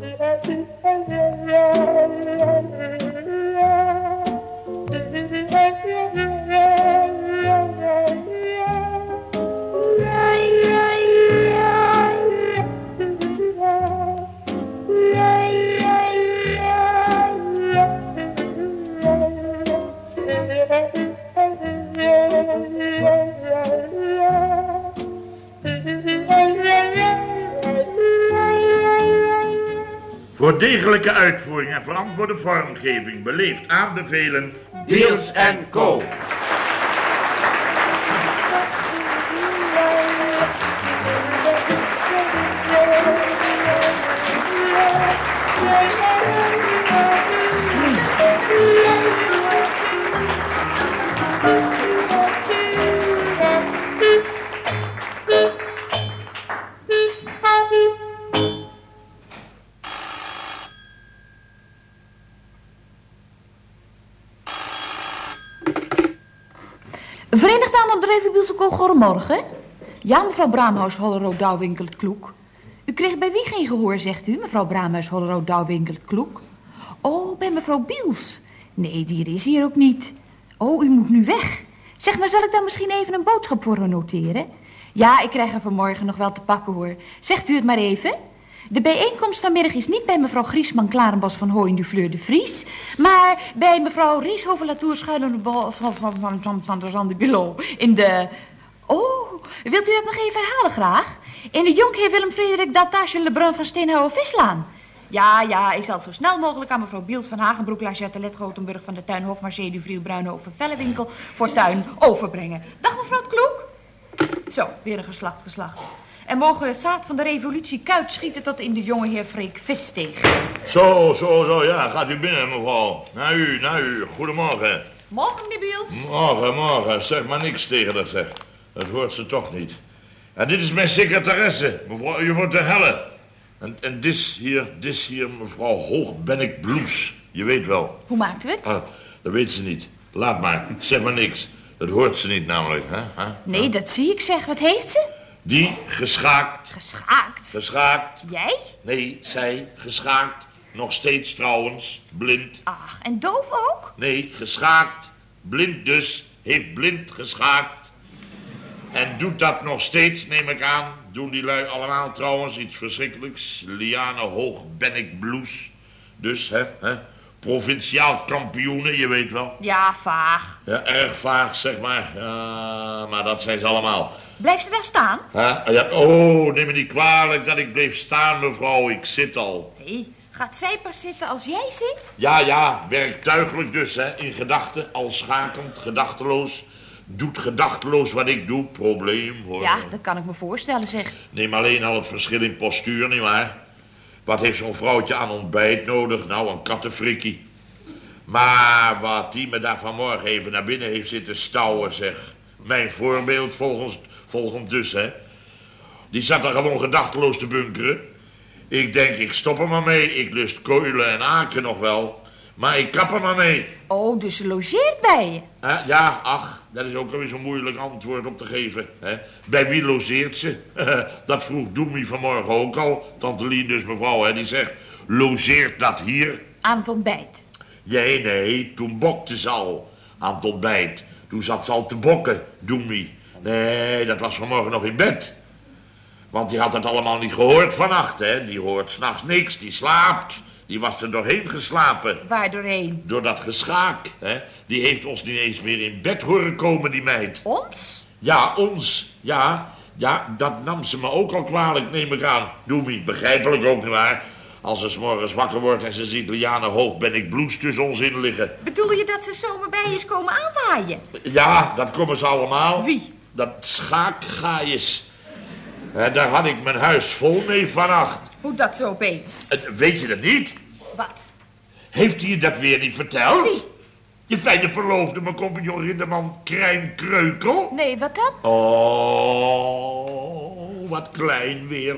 Thank you. Voor degelijke uitvoering en verantwoorde vormgeving beleefd aanbevelen... Beals Co. Bedrijven Bielsekool, goedemorgen. Ja, mevrouw Braamhuis, Hollerood, Douwwinkel, het Kloek. U kreeg bij wie geen gehoor, zegt u, mevrouw Braamhuis, Hollerood, Douwwinkel, het Kloek? Oh, bij mevrouw Biels. Nee, die is hier ook niet. Oh, u moet nu weg. Zeg maar, zal ik dan misschien even een boodschap voor u noteren? Ja, ik krijg er vanmorgen nog wel te pakken, hoor. Zegt u het maar even. De bijeenkomst vanmiddag is niet bij mevrouw Griesman Klarenbos van Hooyen du Fleur de Vries, maar bij mevrouw Rieshoven Latour Schuilende van, van, van, van, van, de Zande in de... Oh, wilt u dat nog even herhalen graag? In de Jonkheer Willem Frederik Datage Lebrun van Steenhouwen Vislaan. Ja, ja, ik zal het zo snel mogelijk aan mevrouw Biels van Hagenbroek, Lachette, Let, Rotenburg van de Tuinhof, Marcé, Duvriel, Bruinhoven, Vellewinkel, Fortuin overbrengen. Dag mevrouw Kloek. Zo, weer een geslacht geslacht. En mogen het zaad van de revolutie kuit schieten tot in de jonge heer Freek Vissteeg. Zo, zo, zo, ja. Gaat u binnen, mevrouw. Naar u, naar u. Goedemorgen. Morgen, meneer Biels. Morgen, morgen. Zeg maar niks tegen dat, zeg. Dat hoort ze toch niet. En dit is mijn secretaresse, mevrouw wordt de helle. En, en dit hier, dit hier, mevrouw Hoogbennik Bloes. Je weet wel. Hoe maakt u het? Ah, dat weet ze niet. Laat maar. Zeg maar niks. Dat hoort ze niet namelijk, hè? Huh? Nee, dat zie ik zeg. Wat heeft ze? Die geschaakt. Geschaakt. Geschaakt. Jij? Nee, zij geschaakt. Nog steeds trouwens. Blind. Ach, en doof ook? Nee, geschaakt. Blind dus. Heeft blind geschaakt. En doet dat nog steeds, neem ik aan. Doen die lui allemaal trouwens iets verschrikkelijks. Liane Hoog ben ik bloes. Dus, hè, hè. Provinciaal kampioenen, je weet wel. Ja, vaag. Ja, erg vaag, zeg maar. Ja, maar dat zijn ze allemaal. Blijft ze daar staan? Hè? Ja, oh, neem me niet kwalijk dat ik bleef staan, mevrouw. Ik zit al. Nee, gaat zij pas zitten als jij zit? Ja, ja, werktuigelijk dus, hè. In gedachten, al schakend, gedachteloos. Doet gedachteloos wat ik doe, probleem, hoor. Ja, dat kan ik me voorstellen, zeg. Neem alleen al het verschil in postuur, nietwaar? Wat heeft zo'n vrouwtje aan ontbijt nodig? Nou, een kattenfrikkie. Maar wat die me daar vanmorgen even naar binnen heeft zitten stouwen, zeg. Mijn voorbeeld volgens, volgens dus, hè. Die zat er gewoon gedachteloos te bunkeren. Ik denk, ik stop er maar mee. Ik lust keulen en aken nog wel. Maar ik kap er maar mee. Oh, dus ze logeert bij je? Hè? Ja, ach, dat is ook alweer zo'n moeilijk antwoord op te geven. Hè? Bij wie logeert ze? dat vroeg Doemie vanmorgen ook al. Tante Lien dus mevrouw, hè, die zegt... Logeert dat hier? Aan het ontbijt. Nee, nee, toen bokte ze al aan het ontbijt. Toen zat ze al te bokken, Doemie. Nee, dat was vanmorgen nog in bed. Want die had het allemaal niet gehoord vannacht, hè. Die hoort s'nachts niks, die slaapt. Die was er doorheen geslapen. Waar doorheen? Door dat geschaak, hè. Die heeft ons niet eens meer in bed horen komen, die meid. Ons? Ja, ons. Ja, ja, dat nam ze me ook al kwalijk, neem ik aan. Doemie, begrijpelijk ook, nietwaar? Als ze 's morgens wakker wordt en ze ziet Liane hoog, ben ik bloes tussen ons in liggen. Bedoel je dat ze zomaar bij is komen aanwaaien? Ja, dat komen ze allemaal. Wie? Dat schaakgaaiers. Daar had ik mijn huis vol mee vannacht. Hoe dat zo opeens? Weet je dat niet? Wat? Heeft hij je dat weer niet verteld? Wie? Je fijne verloofde, mijn compagnon Rinderman Krijn Kreukel? Nee, wat dan? Oh, wat klein weer.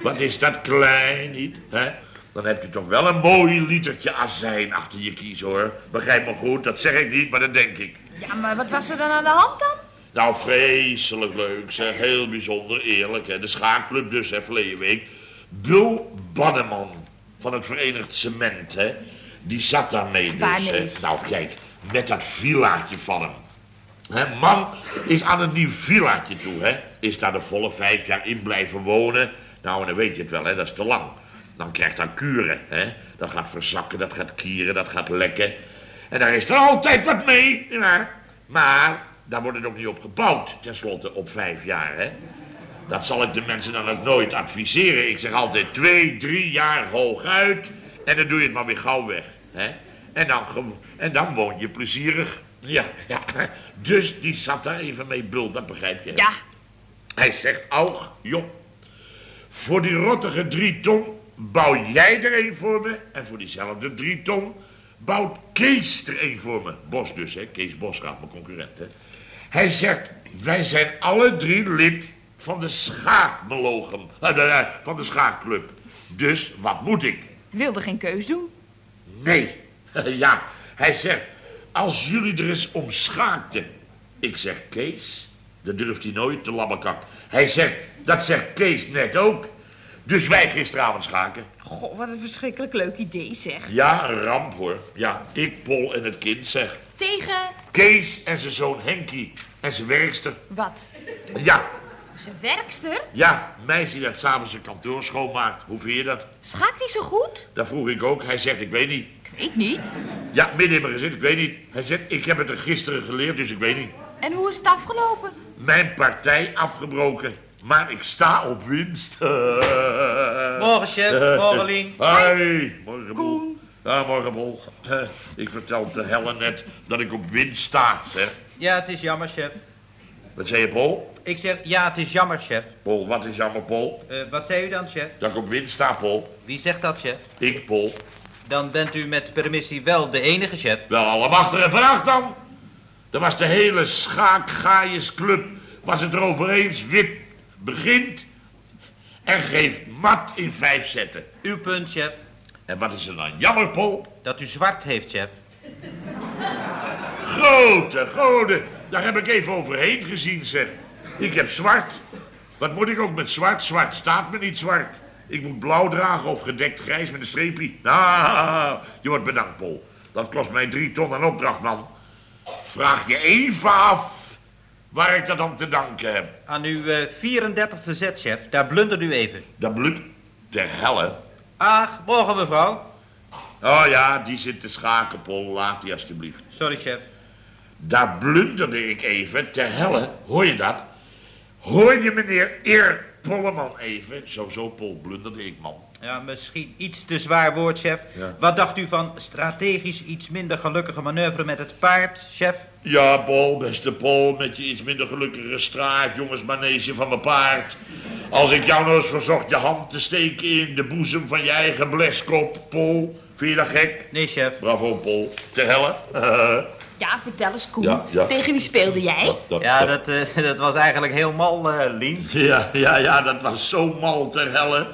Wat is dat klein, niet? Hè? Dan heb je toch wel een mooi litertje azijn achter je kies, hoor. Begrijp me goed, dat zeg ik niet, maar dat denk ik. Ja, maar wat was er dan aan de hand dan? Nou, vreselijk leuk, zeg. Heel bijzonder, eerlijk, hè. De schaakclub dus, hè, verleden week. Bul Banneman. van het Verenigd Cement, hè. Die zat daarmee dus. Waar, hè. Nou, kijk, met dat villaatje van hem. Hè, man is aan een nieuw villaatje toe, hè. Is daar de volle vijf jaar in blijven wonen. Nou, en dan weet je het wel, hè, dat is te lang. Dan krijgt hij kuren, hè. Dat gaat verzakken, dat gaat kieren, dat gaat lekken. En daar is er altijd wat mee, ja. Maar daar wordt het ook niet op gebouwd, tenslotte op vijf jaar, hè. Dat zal ik de mensen dan ook nooit adviseren. Ik zeg altijd twee, drie jaar hooguit. En dan doe je het maar weer gauw weg. Hè? En, dan, en dan woon je plezierig. Ja, ja. Dus die zat daar even mee bult, dat begrijp je. Ja, Hij zegt, Aug, joh. Voor die rottige drie ton bouw jij er een voor me. En voor diezelfde drie ton bouwt Kees er een voor me. Bos dus, hè. Kees Bosgraaf, mijn concurrent, hè. Hij zegt, wij zijn alle drie lid van de schaakmelogen. eh, eh, van de schaakclub. Dus wat moet ik? wilde geen keus doen. Nee. Ja, hij zegt, als jullie er eens om schaakten. Ik zeg, Kees, dat durft hij nooit, de labbekak. Hij zegt, dat zegt Kees net ook. Dus wij gisteravond schaken. Goh, wat een verschrikkelijk leuk idee zeg. Ja, een ramp hoor. Ja, ik, Pol en het kind zeg. Tegen Kees en zijn zoon Henkie en zijn werkster. wat? Ja, Zijn werkster? ja, meisje dat s'avonds zijn kantoor schoonmaakt. Hoe vind je dat? Schaakt hij zo goed? Dat vroeg ik ook. Hij zegt, ik weet niet. Ik weet niet. Ja, midden in mijn gezin, ik weet niet. Hij zegt, ik heb het er gisteren geleerd, dus ik weet niet. En hoe is het afgelopen? Mijn partij afgebroken. Maar ik sta op winst. Morgen, chef. Morgen, Lien. Hoi, morgen. Ja, morgen Bol. Eh, Ik vertel de Helen net dat ik op winst sta, zeg. Ja, het is jammer, chef. Wat zei je, Pol? Ik zeg, ja, het is jammer, chef. Pol, wat is jammer, Pol? Eh, wat zei u dan, chef? Dat ik op winst sta, Pol. Wie zegt dat, chef? Ik, Pol. Dan bent u met permissie wel de enige, chef. Wel, allemaal en vannacht dan. Er was de hele schaakgaaiensclub. Was het erover eens. Wit begint en geeft mat in vijf zetten. Uw punt, chef. En wat is er dan jammer, Pol? Dat u zwart heeft, chef. Grote goden, daar heb ik even overheen gezien, zeg. Ik heb zwart. Wat moet ik ook met zwart? Zwart staat me niet zwart. Ik moet blauw dragen of gedekt grijs met een streepje. Nou, je wordt bedankt, Pol. Dat kost mij drie ton aan opdracht, man. Vraag je even af waar ik dat aan te danken heb. Aan uw eh, 34e zet, chef. Daar blundert u even. Dat bloed ter helle. Ach, morgen, mevrouw. Oh ja, die zit te schaken, Pol. Laat die alstublieft. Sorry, chef. Daar blunderde ik even ter helle. Hoor je dat? Hoor je meneer Eer Polleman even? Zo, zo, Pol, blunderde ik, man. Ja, misschien iets te zwaar woord, chef. Ja. Wat dacht u van strategisch iets minder gelukkige manoeuvre met het paard, chef? Ja, Pol, beste Pol, met je iets minder gelukkige straat, jongensmanege van mijn paard. Als ik jou nou eens verzocht je hand te steken in de boezem van je eigen bleskop, Pol. Vind je dat gek? Nee, chef. Bravo, Pol. Ter helle. Ja, vertel eens, Koen. Ja, ja. Tegen wie speelde jij? Ja, dat, eh, dat was eigenlijk heel mal, eh, Lien. Ja, ja, ja, dat was zo mal ter helle.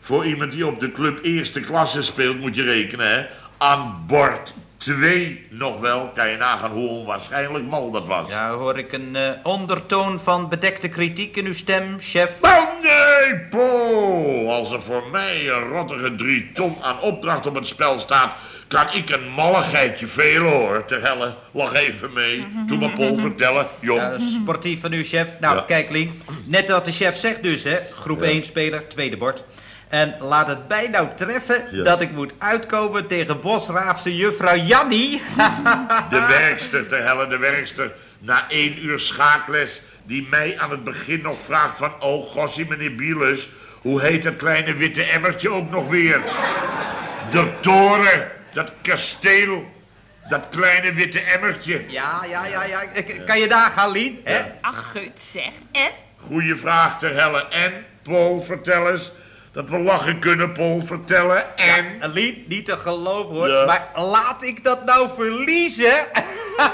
Voor iemand die op de club eerste klasse speelt, moet je rekenen, hè. Aan bord 2 nog wel. Kan je nagaan hoe onwaarschijnlijk mal dat was. Ja, hoor ik een eh, ondertoon van bedekte kritiek in uw stem, chef? Oh nee, Po! Als er voor mij een rottige drie ton aan opdracht op het spel staat... kan ik een malligheidje velen, hoor. Ter helle, lach even mee. Doe maar Pol vertellen, jong. Ja, sportief van u, chef. Nou, Ja. kijk, Lien. Net wat de chef zegt dus, hè. Groep Ja. 1 speler, tweede bord. En laat het bij nou treffen Ja. dat ik moet uitkomen tegen Bosraafse juffrouw Jannie. De werkster, ter helle, de werkster. Na één uur schaakles, die mij aan het begin nog vraagt van... Oh, gossie, meneer Bielus, hoe heet dat kleine witte emmertje ook nog weer? De toren, dat kasteel, dat kleine witte emmertje. ja, ja, ja, ja. Kan je daar gaan, Lien? Hè? Ja. Ach, gut zeg. En? Goeie vraag, ter helle. En, Paul, vertel eens... dat we lachen kunnen, Paul, vertellen. En... En Lien, niet te geloven hoor. Ja. Maar laat ik dat nou verliezen?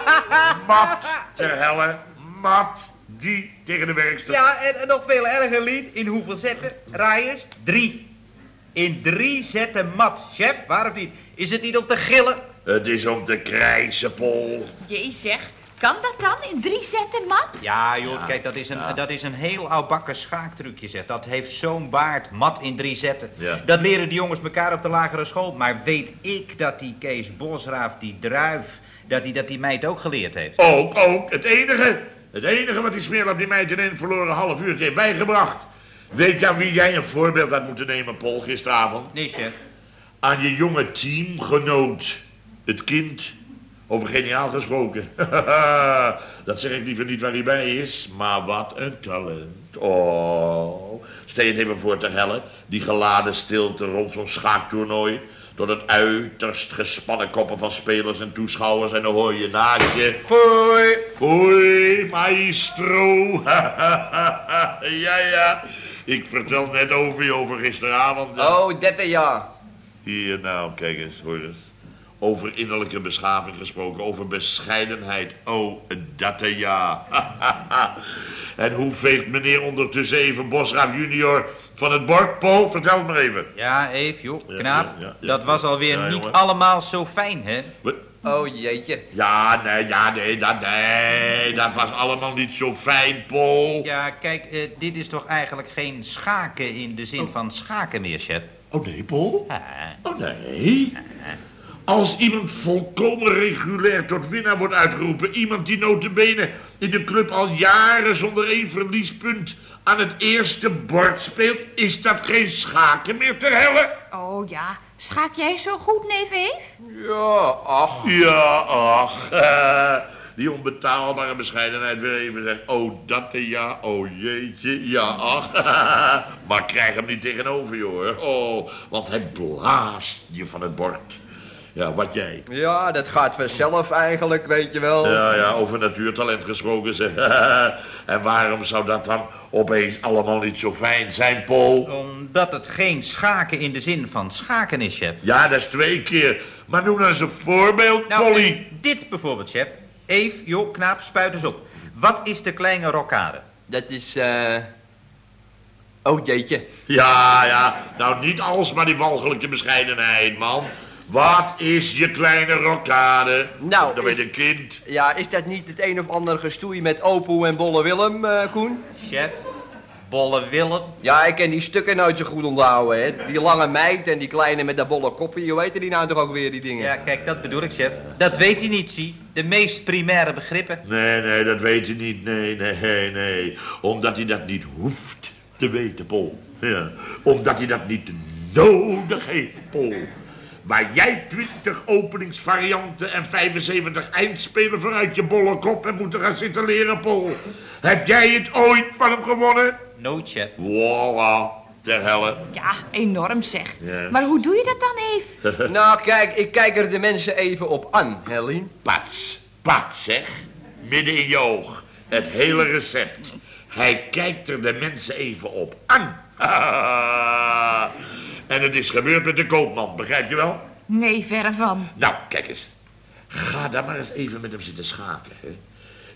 Mat, ter helle, mat, die tegen de werkster. Ja, en, en nog veel erger, Lien. In hoeveel zetten? Raaiers? Drie. In drie zetten mat. Chef, waarom niet? Is het niet om te gillen? Het is om te krijsen, Paul. Jee zeg, Kan dat dan, in drie zetten mat? Ja, joh, kijk, dat is, een, dat is een heel oudbakken schaaktrucje, zeg. Dat heeft zo'n baard, mat in drie zetten. Ja. Dat leren de jongens elkaar op de lagere school. Maar weet ik dat die Kees Bosraaf, die druif, dat hij dat die meid ook geleerd heeft? Ook, ook. Het enige, het enige wat die smeerlap die meid in een verloren half uur heeft bijgebracht. Weet je aan wie jij een voorbeeld had moeten nemen, Paul, gisteravond? Nee, chef. Aan je jonge teamgenoot. Het kind. Over geniaal gesproken. dat zeg ik liever niet waar hij bij is. Maar wat een talent. Oh. Stel je het even voor te hellen. Die geladen stilte rond zo'n schaaktoernooi. Door het uiterst gespannen koppen van spelers en toeschouwers. En dan hoor je naast je... Hoi. Hoi, maestro. ja, ja. Ik vertel net over je over gisteravond. Oh, dette ja. Hier, nou, kijk eens, hoor eens. Over innerlijke beschaving gesproken, over bescheidenheid. Oh, dat eh, ja. en hoe veegt meneer ondertussen even Bosraaf junior van het bord? Paul, vertel het maar even. Ja, Eve, joh, knaap. ja, ja, ja. dat was alweer niet allemaal zo fijn, hè? Wat? Oh, jeetje. Ja, nee, ja, nee, dat, nee, dat was allemaal niet zo fijn, Paul. Ja, kijk, eh, dit is toch eigenlijk geen schaken in de zin van schaken meer, chef? Oh nee, Paul? Ah, Oh nee. Als iemand volkomen regulair tot winnaar wordt uitgeroepen... iemand die notabene in de club al jaren zonder één verliespunt... aan het eerste bord speelt... is dat geen schaken meer te hellen? Oh ja, schaak jij zo goed, neef Eef? Ja, ach. Ja, ach. die onbetaalbare bescheidenheid weer even zegt... oh, dat en ja, oh jeetje, ja, ach. maar krijg hem niet tegenover je, hoor. Oh, want hij blaast je van het bord. Ja, wat jij. Ja, dat gaat vanzelf eigenlijk, weet je wel. Ja, ja, over natuurtalent gesproken zeg. en waarom zou dat dan opeens allemaal niet zo fijn zijn, Paul? Omdat het geen schaken in de zin van schaken is, chef. Ja, dat is twee keer. Maar noem nou eens een voorbeeld, Nou, Polly. dit bijvoorbeeld, chef. Eve, joh, knaap, spuit eens op. Wat is de kleine rokkade? Dat is, eh... Oh, jeetje. Ja, ja, nou niet alsmaar die walgelijke bescheidenheid, man. Wat is je kleine rokkade? Nou, Dat is- weet een kind. Ja, is dat niet het een of ander gestoei met Opoe en Bolle Willem, eh, Koen? Chef, bolle Willem. Ja, ik ken die stukken nooit zo goed onthouden, hè. Die lange meid en die kleine met dat bolle kopje. Hoe weten die nou toch ook weer, die dingen? Ja, kijk, dat bedoel ik, chef. Dat weet hij niet, zie. De meest primaire begrippen. Nee, nee, dat weet hij niet. Nee, nee, nee. Omdat hij dat niet hoeft te weten, Paul. Ja. Omdat hij dat niet nodig heeft, Paul. Waar jij 20 openingsvarianten en 75 eindspelen vooruit je bolle kop hebt moeten gaan zitten leren, Paul. Heb jij het ooit van hem gewonnen? Nooit, chef. Voilà, ter helle. Ja, enorm zeg. Ja. Maar hoe doe je dat dan, Eef? Nou, kijk, ik kijk er de mensen even op aan, Helene. Pats, pats, zeg. Midden in je oog. Het hele recept. Hij kijkt er de mensen even op aan. en het is gebeurd met de koopman, begrijp je wel? Nee, verre van. Nou, kijk eens. Ga daar maar eens even met hem zitten schaken, hè.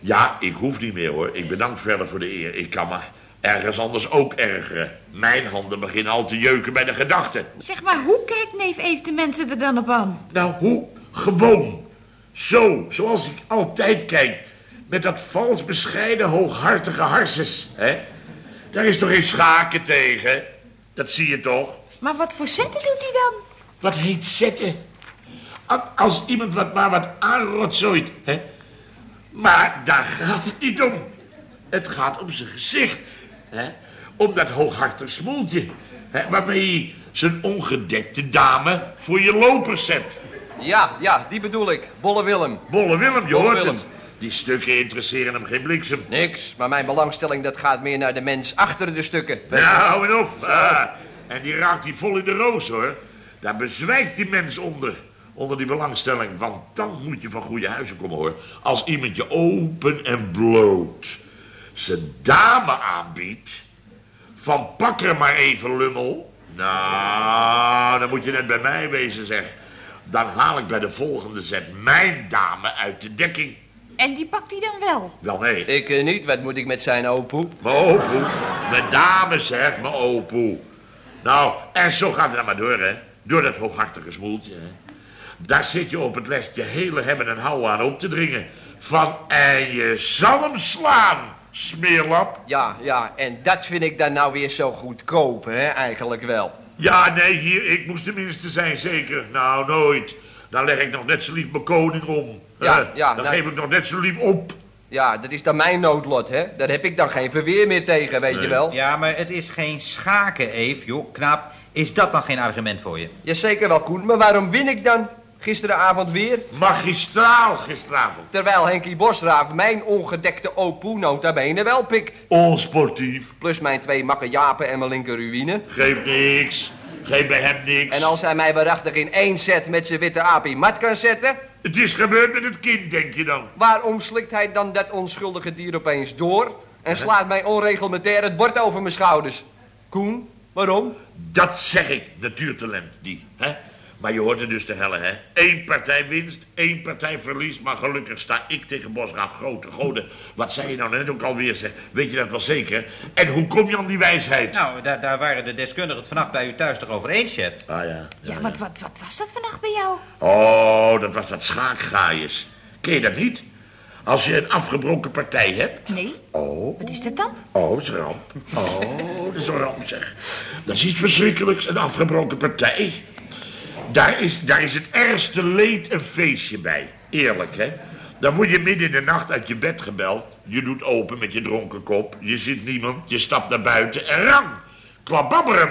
Ja, ik hoef niet meer, hoor. Ik bedank verder voor de eer. Ik kan me ergens anders ook ergeren. Mijn handen beginnen al te jeuken bij de gedachte. Zeg maar, hoe kijkt neef Eef de mensen er dan op aan? Nou, hoe? Gewoon. Zo, zoals ik altijd kijk. Met dat vals bescheiden, hooghartige harses, hè? Daar is toch geen schaken tegen? Dat zie je toch? Maar wat voor zetten doet hij dan? Wat heet zetten? Als iemand wat maar wat aanrotzooit, hè? Maar daar gaat het niet om. Het gaat om zijn gezicht, hè? Om dat hooghartig smoeltje, hè? Waarmee hij zijn ongedekte dame voor je lopers zet. Ja, ja, die bedoel ik. Bolle Willem. Bolle Willem, je Bolle hoort Willem. het. Die stukken interesseren hem geen bliksem. Niks, maar mijn belangstelling dat gaat meer naar de mens achter de stukken. Nou, hou het op. Ah, en die raakt die vol in de roos, hoor. Daar bezwijkt die mens onder. Onder die belangstelling. Want dan moet je van goede huizen komen, hoor. Als iemand je open en bloot zijn dame aanbiedt... van pak er maar even, lummel. Nou, dan moet je net bij mij wezen, zeg. Dan haal ik bij de volgende zet mijn dame uit de dekking. En die pakt hij dan wel? Wel, nee. Ik eh, niet, wat moet ik met zijn opoe? Mijn opoe. Mijn dame zeg, mijn opoe. Nou, en zo gaat het dan maar door, hè. Door dat hooghartige smoeltje, hè. Daar zit je op het les je hele hebben en houden aan op te dringen. Van en je zal hem slaan, smeerlap. Ja, ja, en dat vind ik dan nou weer zo goedkoop, hè, eigenlijk wel. Ja, nee, hier, ik moest de minste zijn, zeker. Nou, nooit. Dan leg ik nog net zo lief mijn koning om. Ja, ja, Dan nou- geef ik nog net zo lief op. Ja, dat is dan mijn noodlot, hè. Daar heb ik dan geen verweer meer tegen, weet je wel. Ja, maar het is geen schaken, Eve. Joh, knap. Is dat dan geen argument voor je? Jazeker wel, Koen, maar waarom win ik dan gisteravond weer? Magistraal gisteravond. Terwijl Henkie Bosraaf mijn ongedekte opoe nota bene wel pikt. Onsportief. Plus mijn twee makke japen en mijn linker ruïne. Geeft niks. Geef bij hem niks. En als hij mij waarachtig in één set met zijn witte apie mat kan zetten... Het is gebeurd met het kind, denk je dan? waarom slikt hij dan dat onschuldige dier opeens door... en slaat mij onreglementair het bord over mijn schouders? Koen, waarom? Dat zeg ik, natuurtalent, die. Hè? Maar je hoort het dus te hellen, hè? Eén partij winst, één partij verliest. Maar gelukkig sta ik tegen Bosgraaf grote goden. Wat zei je nou net ook alweer, zeg? Weet je dat wel zeker? En hoe kom je aan die wijsheid? Nou, daar, daar waren de deskundigen het vannacht bij u thuis toch over eens, chef? Ah ja. Ja, wat, wat, wat was dat vannacht bij jou? Oh, dat was dat schaakgaaiers. Ken je dat niet? Als je een afgebroken partij hebt. Nee, Oh, wat is dat dan? oh, dat is een ramp. Oh, dat is een ramp, zeg. Dat is iets verschrikkelijks, een afgebroken partij. Daar is, daar is het ergste leed een feestje bij. Eerlijk, hè? Dan word je midden in de nacht uit je bed gebeld. Je doet open met je dronken kop. Je ziet niemand. Je stapt naar buiten en rang. Klababberum.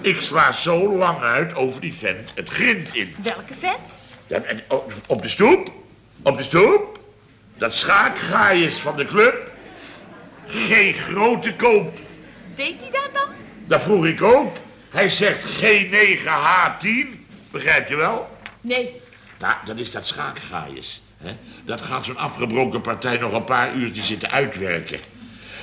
Ik sla zo lang uit over die vent het grind in. Welke vent? Ja, en op- de stoep? Op de stoep? Dat schaakgaaiers van de club? Geen grote koop. Deed hij dat dan? Dat vroeg ik ook. Hij zegt G9H10. Begrijp je wel? Nee. Nou, dat is dat schaakgaaiers. Hè? Dat gaat zo'n afgebroken partij nog een paar uurtjes zitten uitwerken.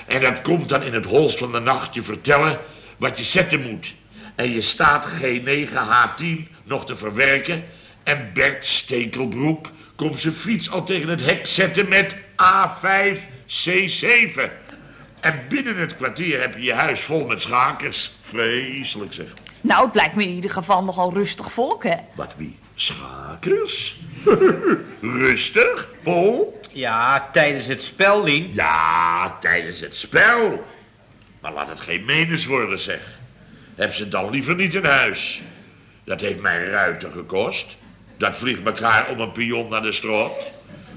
En dat komt dan in het holst van de nacht je vertellen wat je zetten moet. En je staat G9H10 nog te verwerken. En Bert Stekelbroek komt zijn fiets al tegen het hek zetten met A5C7. En binnen het kwartier heb je je huis vol met schakers. Vreselijk zeg. Nou, het lijkt me in ieder geval nogal rustig volk, hè? Wat wie? Schakers? Rustig, Paul? Ja, tijdens het spel, Lien. Ja, tijdens het spel. Maar laat het geen menens worden, zeg. Heb ze dan liever niet in huis. Dat heeft mij ruiten gekost. Dat vliegt elkaar om een pion naar de strot.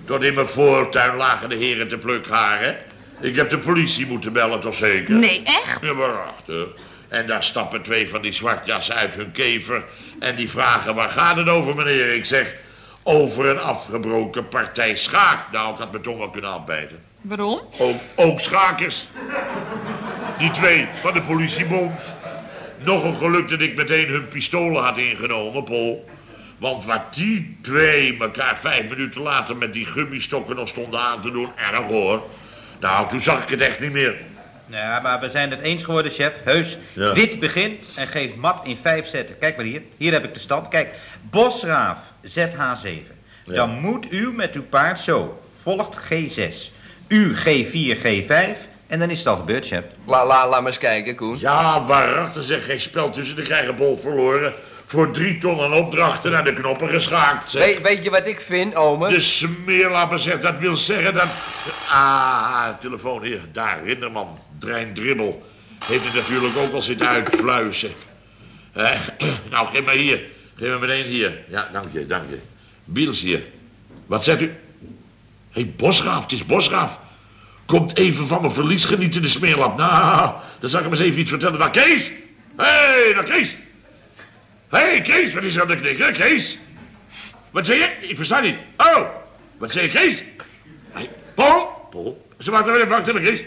Tot in mijn voortuin lagen de heren te plukharen. Ik heb de politie moeten bellen, toch zeker? Nee, echt? Ja, waarachtig. En daar stappen twee van die zwartjassen uit hun kever. En die vragen, waar gaat het over, meneer? Ik zeg, over een afgebroken partij schaak. Nou, ik had mijn tong wel kunnen afbijten. Waarom? Ook, ook schakers. Die twee van de politiebond. Nog een geluk dat ik meteen hun pistolen had ingenomen, Paul. Want wat die twee elkaar vijf minuten later met die gummistokken nog stonden aan te doen, erg hoor. Nou, toen zag ik het echt niet meer. Ja, maar we zijn het eens geworden, chef. Heus, Ja. wit begint en geeft mat in vijf zetten. Kijk maar hier. Hier heb ik de stand. Kijk, Bosraaf, ZH7. Ja. Dan moet u met uw paard zo. Volgt G6. U G4, G5. En dan is het al gebeurd, chef. La, la, laat maar eens kijken, Koen. Ja, waarachtig zeg geen spel tussen. De krijgen bol verloren. Voor drie ton aan opdrachten naar de knoppen geschaakt. zeg. Weet, weet je wat ik vind, ome? De smeerlapper zegt, dat wil zeggen dat... Ah, telefoon hier, daar, Rinderman, Drein Dribbel. Heeft het natuurlijk ook al zitten uitfluisen. Eh, nou, geef maar hier. Geef me meteen hier. Ja, dank je, dank je. Biels hier. Wat zegt u? Hé, hey, Bosgraaf, het is Bosgraaf. Komt even van mijn verlies genieten, de smeerlap. Nou, dan zal ik hem eens even iets vertellen. Naar Kees! Hé, hey, naar Kees! Hé, hey, Kees, wat is er aan de knik, hè, Kees? Wat zei je? Ik versta niet. Oh, wat zei je, Kees? Hij, Paul? Paul? Ze wacht even, wacht even, Kees.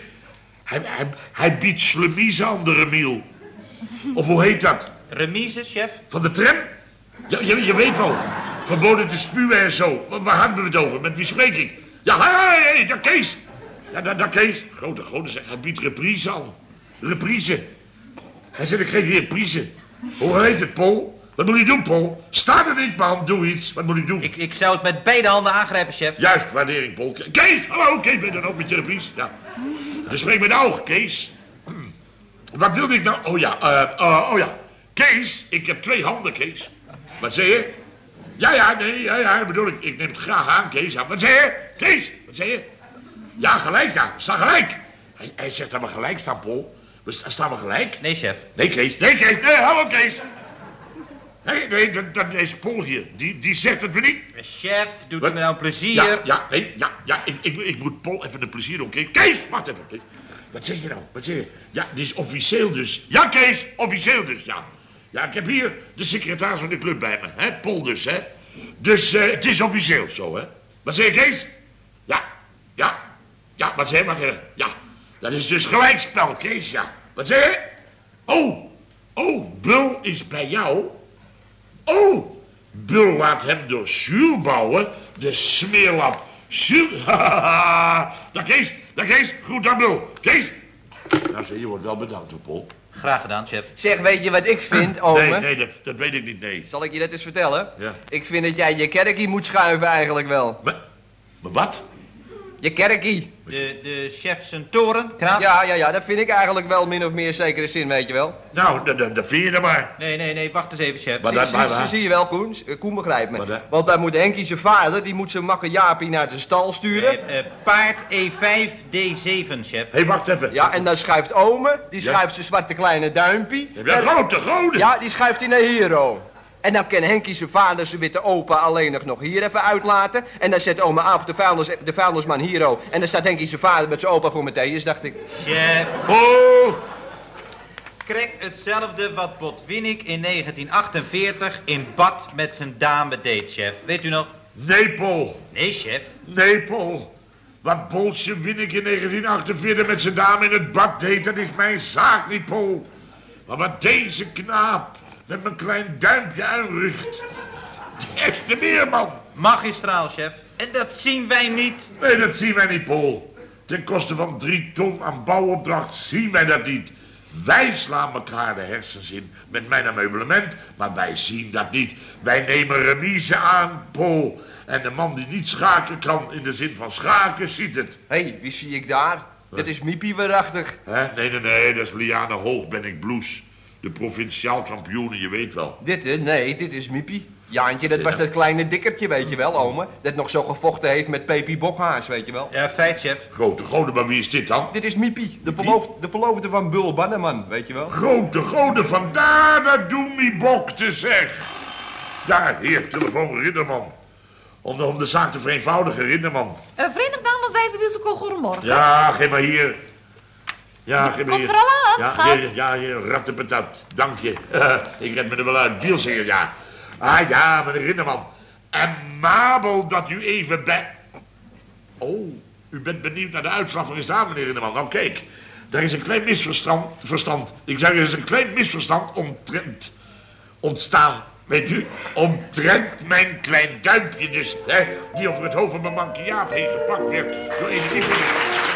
Hij, hij, hij biedt slemise aan de remiel. Of hoe heet dat? Remise, chef? Van de tram? Ja, je, je weet wel. Verboden te spuwen en zo. Waar, waar hebben we het over? Met wie spreek ik? Ja, hé, hé, hé, daar Kees. Ja, daar, daar Kees. Grote, grote zeg, hij biedt reprise aan. Reprise. Hij zegt, ik geef je reprise. Hoe heet het, Paul? Wat moet ik doen, Paul? Sta er niet, man. Doe iets. Wat moet ik doen? Ik, ik zou het met beide handen aangrijpen, chef. Juist, waardering, Paul. Kees, hallo, Kees, ben je dan ook met je reprise? Ja. Je spreekt met oog, Kees. Wat wilde ik nou? Oh ja, eh, eh, oh ja. Kees, ik heb twee handen, Kees. Wat zei je? Ja, ja, nee, ja, ja, bedoel ik. Ik neem het graag aan, Kees. aan. Wat zeg je? Kees, wat zeg je? Ja, gelijk, ja. Sta gelijk. Hij, hij zegt dat we gelijk staan, Paul. We sta- staan we gelijk? Nee, chef. Nee, Kees. Nee, Kees. Nee, hallo, Kees. Nee, nee, dat, dat is Paul hier. Die, die zegt het we niet. Chef, doet Wat? me nou een plezier? Ja, ja, nee, ja, ja. Ik, ik, ik moet Paul even een plezier doen, Kees. Wacht even. Wat zeg je nou? Wat zeg je? Ja, dit is officieel dus. Ja, Kees, officieel dus, ja. Ja, ik heb hier de secretaris van de club bij me, hè? Paul dus, hè? Dus eh, het is officieel zo, hè? Wat zeg je, Kees? Ja, ja, ja, wat zeg je? Wat? Ja, dat is dus gelijkspel, Kees, ja. Wat zeg je? Oh, oh, Bul is bij jou? Oh, Bul laat hem door Jules bouwen, de smeerlap. Jules, dag Kees, dag Kees, goed aan Bul. Kees. Nou, zeg, je wordt wel bedankt, hoor, Paul. Graag gedaan, chef. Zeg, weet je wat ik vind, ome? Nee, nee, dat, dat weet ik niet, nee. Zal ik je dat eens vertellen? Ja. Ik vind dat jij je kerkie moet schuiven eigenlijk wel. Maar, maar wat? Je kerkie. De, de chef zijn toren, knaap? Ja, ja, ja, dat vind ik eigenlijk wel min of meer zekere zin, weet je wel. Nou, dat, dat vind je dan maar. Nee, nee, nee, wacht eens even, chef. Zie, dat- zie, maar- zie, maar- zie je wel, Koen? Koen begrijpt me. Maar dat- Want dan moet Henkie zijn vader, die moet zijn makke Jaapie naar de stal sturen. Eh, eh, paard E5, D7, chef. Hé, hey, wacht even. Ja, en dan schuift ome, die Ja. schuift zijn zwarte kleine duimpie. Ja, grote, grote. Ja, die schuift hij naar Hero. En dan kan Henkie zijn vader zijn witte opa alleen nog, nog hier even uitlaten. En dan zet oma Aug de, vuilnis, de vuilnisman Hero. En dan staat Henkie zijn vader met zijn opa voor Matthäus, dacht ik. Chef, Oh, krijgt hetzelfde wat Botwinnik in 1948 in bad met zijn dame deed, chef. Weet u nog? nee, Paul. Nee, chef. Nee, Paul. Wat Bolsje Winnik in 1948 met zijn dame in het bad deed, dat is mijn zaak niet, Paul. Maar wat deze knaap met mijn klein duimpje uitricht. Die echte weerman. Magistraal, chef. En dat zien wij niet. Nee, dat zien wij niet, Paul. Ten koste van drie ton aan bouwopdracht zien wij dat niet. Wij slaan elkaar de hersens in met mijn ameublement, maar wij zien dat niet. Wij nemen remise aan, Paul. En de man die niet schaken kan in de zin van schaken, ziet het. Hé, hey, wie zie ik daar? Dat is Miepie waarachtig. Hè? Nee, nee, nee, dat is Liane Hoog, ben ik bloes. De provinciaal kampioen, je weet wel. Dit, hè? Nee, dit is Miepie. Jaantje, dat was dat kleine dikkertje, weet je wel, ome. Dat nog zo gevochten heeft met Pepi Bokhaas, weet je wel. Ja, feit, chef. Grote gode, maar wie is dit dan? Dit is Miepie, de, verloofde, de verloofde van Bul Banneman, weet je wel. Grote gode, vandaar dat Doemie Bok te zeg. Daar, hier, telefoon Rinderman. Om de, om de zaak te vereenvoudigen, Rinderman. Uh, Verenigd Nederland Vijverbielse goedemorgen. Ja, geef maar hier. Ja, geef maar Komt hier. er al aan, ja, schat? Ja, hier, rattenpatat. Dank je. ik red me er wel uit. Bielsinger, ja. Ah ja, meneer Rinderman. En Mabel dat u even bij... Oh, u bent benieuwd naar de uitslag van gisteren, meneer Rinderman. Nou, kijk. Daar is een klein misverstand. Verstand. Ik zeg, er is een klein misverstand omtrent ontstaan. Weet u, omtrent mijn klein duimpje dus, hè, die over het hoofd van mijn manke Jaap heen gepakt werd door een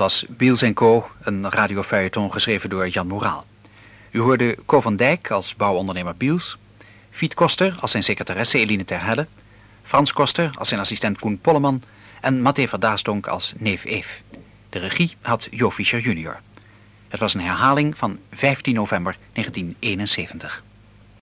was Biels Co., een radiofeuilleton geschreven door Jan Moraal. U hoorde Co van Dijk als bouwondernemer Biels, Fiet Koster als zijn secretaresse Eline Terhelle, Frans Koster als zijn assistent Koen Polleman en Mathé van Daastonk als neef Eef. De regie had Jo Fischer junior. Het was een herhaling van 15 november 1971.